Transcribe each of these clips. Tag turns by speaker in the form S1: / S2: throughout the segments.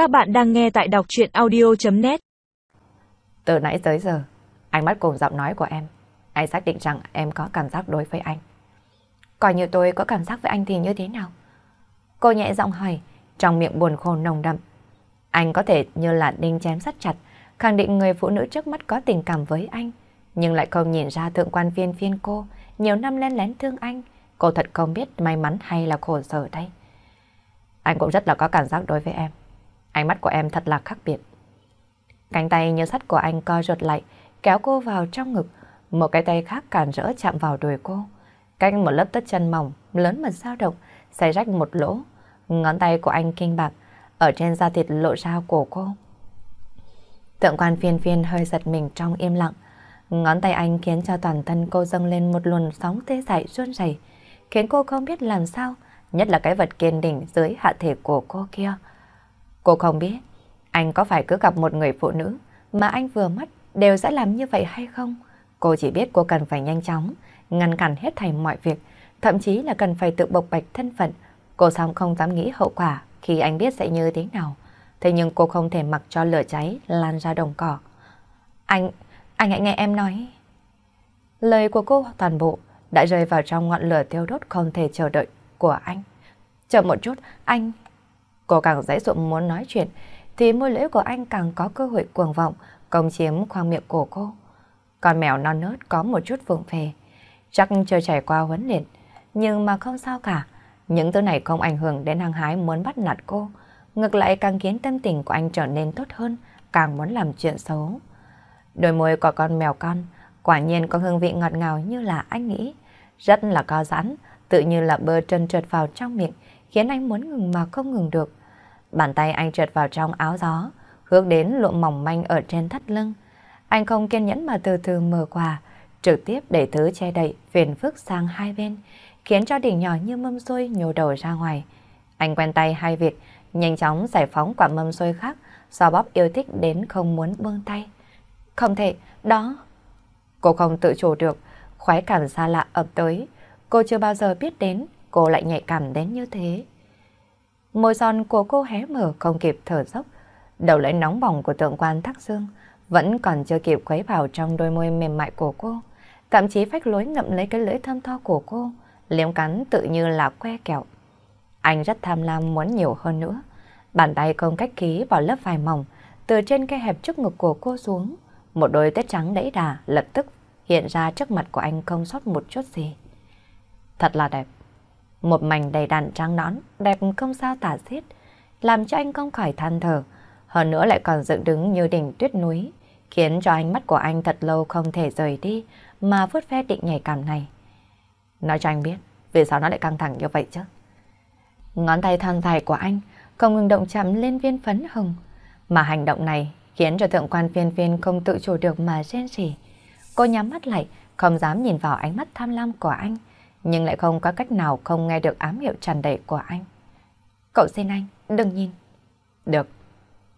S1: Các bạn đang nghe tại đọc chuyện audio.net
S2: Từ nãy tới giờ, ánh mắt cùng giọng nói của em, anh xác định rằng em có cảm giác đối với anh.
S3: Coi như tôi có cảm giác với anh thì như thế nào? Cô nhẹ giọng hỏi, trong miệng buồn khô nồng đậm. Anh có thể như là đinh chém sắt chặt, khẳng định người phụ nữ trước mắt có tình cảm với anh, nhưng lại không nhìn ra thượng quan viên phiên cô, nhiều năm len lén thương anh. Cô thật không biết may mắn hay là khổ sở đây.
S2: Anh cũng rất là có cảm giác đối với em. Ánh mắt của em thật là khác biệt.
S3: Cánh tay như sắt của anh co rụt lại, kéo cô vào trong ngực. Một cái tay khác cản rỡ chạm vào đùi cô. Cách một lớp tất chân mỏng, lớn mà dao động, xảy rách một lỗ. Ngón tay của anh kinh bạc, ở trên da thịt lộ ra cổ cô. Tượng quan phiên phiên hơi giật mình trong im lặng. Ngón tay anh khiến cho toàn thân cô dâng lên một luồng sóng tê dại run rẩy, khiến cô không biết làm sao, nhất là cái vật kiên đỉnh dưới hạ thể của cô kia. Cô không biết, anh có phải cứ gặp một người phụ nữ mà anh vừa mất đều sẽ làm như vậy hay không? Cô chỉ biết cô cần phải nhanh chóng, ngăn cản hết thành mọi việc, thậm chí là cần phải tự bộc bạch thân phận. Cô xong không dám nghĩ hậu quả khi anh biết sẽ như thế nào. Thế nhưng cô không thể mặc cho lửa cháy lan ra đồng cỏ. Anh, anh hãy nghe em nói. Lời của cô toàn bộ đã rơi vào trong ngọn lửa tiêu đốt không thể chờ đợi của anh. Chờ một chút, anh... Cô càng dãy dụng muốn nói chuyện, thì môi lưỡi của anh càng có cơ hội cuồng vọng, công chiếm khoang miệng của cô. Con mèo non nớt có một chút vụng về, chắc chưa trải qua huấn luyện, nhưng mà không sao cả. Những thứ này không ảnh hưởng đến hăng hái muốn bắt nạt cô, ngược lại càng khiến tâm tình của anh trở nên tốt hơn, càng muốn làm chuyện xấu. Đôi môi của con mèo con, quả nhiên có hương vị ngọt ngào như là anh nghĩ, rất là co giãn, tự như là bơ trơn trượt vào trong miệng, khiến anh muốn ngừng mà không ngừng được. Bàn tay anh trượt vào trong áo gió, hướng đến lụa mỏng manh ở trên thắt lưng. Anh không kiên nhẫn mà từ từ mở quà, trực tiếp để thứ che đậy phiền phức sang hai bên, khiến cho đỉnh nhỏ như mâm xôi nhô đầu ra ngoài. Anh quen tay hai việc, nhanh chóng giải phóng quả mâm xôi khác, so bóp yêu thích đến không muốn buông tay. Không thể, đó. Cô không tự chủ được, khoái cảm xa lạ ập tới. Cô chưa bao giờ biết đến, cô lại nhạy cảm đến như thế. Môi son của cô hé mở không kịp thở dốc. Đầu lưỡi nóng bỏng của tượng quan thắc dương vẫn còn chưa kịp quấy vào trong đôi môi mềm mại của cô. Thậm chí phách lối ngậm lấy cái lưỡi thơm tho của cô, liếm cắn tự như là que kẹo. Anh rất tham lam muốn nhiều hơn nữa. Bàn tay không cách khí vào lớp vải mỏng, từ trên cái hẹp trước ngực của cô xuống. Một đôi tết trắng đẫy đà lập tức hiện ra trước mặt của anh không sót một chút gì. Thật là đẹp. Một mảnh đầy đặn trắng nón, đẹp không sao tả xiết, làm cho anh không khỏi than thở. Hơn nữa lại còn dựng đứng như đỉnh tuyết núi, khiến cho ánh mắt của anh thật lâu không thể rời đi mà vứt ve định nhảy cảm này. Nói cho anh biết, vì sao nó lại căng thẳng như vậy chứ? Ngón tay thon dài của anh không ngừng động chạm lên viên phấn hồng, mà hành động này khiến cho thượng quan viên viên không tự chủ được mà rên rỉ. Cô nhắm mắt lại, không dám nhìn vào ánh mắt tham lam của anh, nhưng lại không có cách nào không nghe được ám hiệu tràn đầy của anh. Cậu xin anh, đừng nhìn. Được.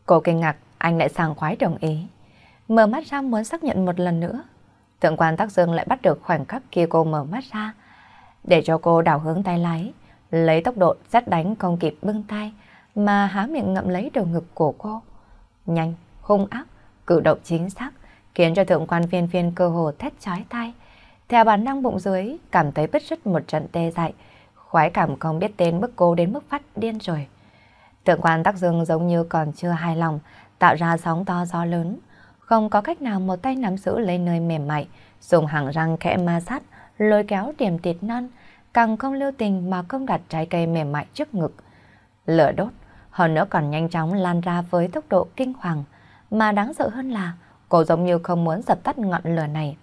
S3: Cô kinh ngạc, anh lại sàng khoái đồng ý. Mở mắt ra muốn xác nhận một lần nữa. Thượng quan Tắc Dương lại bắt được khoảnh khắc kia cô mở mắt ra. Để cho cô đảo hướng tay lái, lấy tốc độ rất đánh không kịp bưng tay, mà há miệng ngậm lấy đầu ngực của cô. Nhanh, hung ác, cử động chính xác, khiến cho thượng quan viên viên cơ hồ thét chói tai. Theo bản năng bụng dưới, cảm thấy bứt rứt một trận tê dại, khoái cảm không biết tên bức cô đến mức phát điên rồi. tượng quan tắc dương giống như còn chưa hài lòng, tạo ra sóng to gió lớn. Không có cách nào một tay nắm giữ lấy nơi mềm mại, dùng hàng răng khẽ ma sát, lôi kéo điểm thịt non, càng không lưu tình mà không đặt trái cây mềm mại trước ngực. Lửa đốt, hơn nữa còn nhanh chóng lan ra với tốc độ kinh hoàng, mà đáng sợ hơn là cô giống như không muốn dập tắt ngọn lửa này.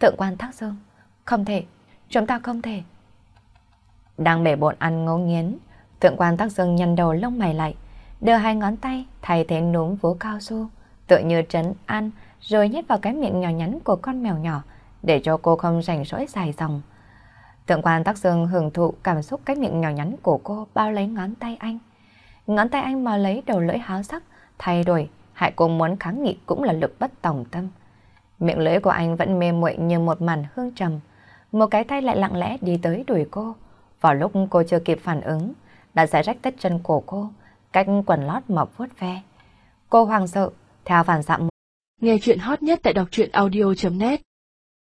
S3: Thượng quan Thác Dương, không thể, chúng ta không thể. Đang bể bộn ăn ngấu nghiến, thượng quan Thác Dương nhăn đầu lông mày lại, đưa hai ngón tay thay thế núm vú cao su, tự như trấn an, rồi nhét vào cái miệng nhỏ nhắn của con mèo nhỏ, để cho cô không rảnh rỗi dài dòng. Thượng quan Tắc Dương hưởng thụ cảm xúc cái miệng nhỏ nhắn của cô bao lấy ngón tay anh. Ngón tay anh mò lấy đầu lưỡi háo sắc, thay đổi, hại cô muốn kháng nghị cũng là lực bất tòng tâm. Miệng lưỡi của anh vẫn mê muội như một màn hương trầm. Một cái tay lại lặng lẽ đi tới đuổi cô. Vào lúc cô chưa kịp phản ứng, đã giải rách tất chân cổ cô, cách quần lót mọc vuốt ve. Cô hoàng sợ, theo phản xạ.
S1: Nghe chuyện hot nhất tại đọc truyện audio.net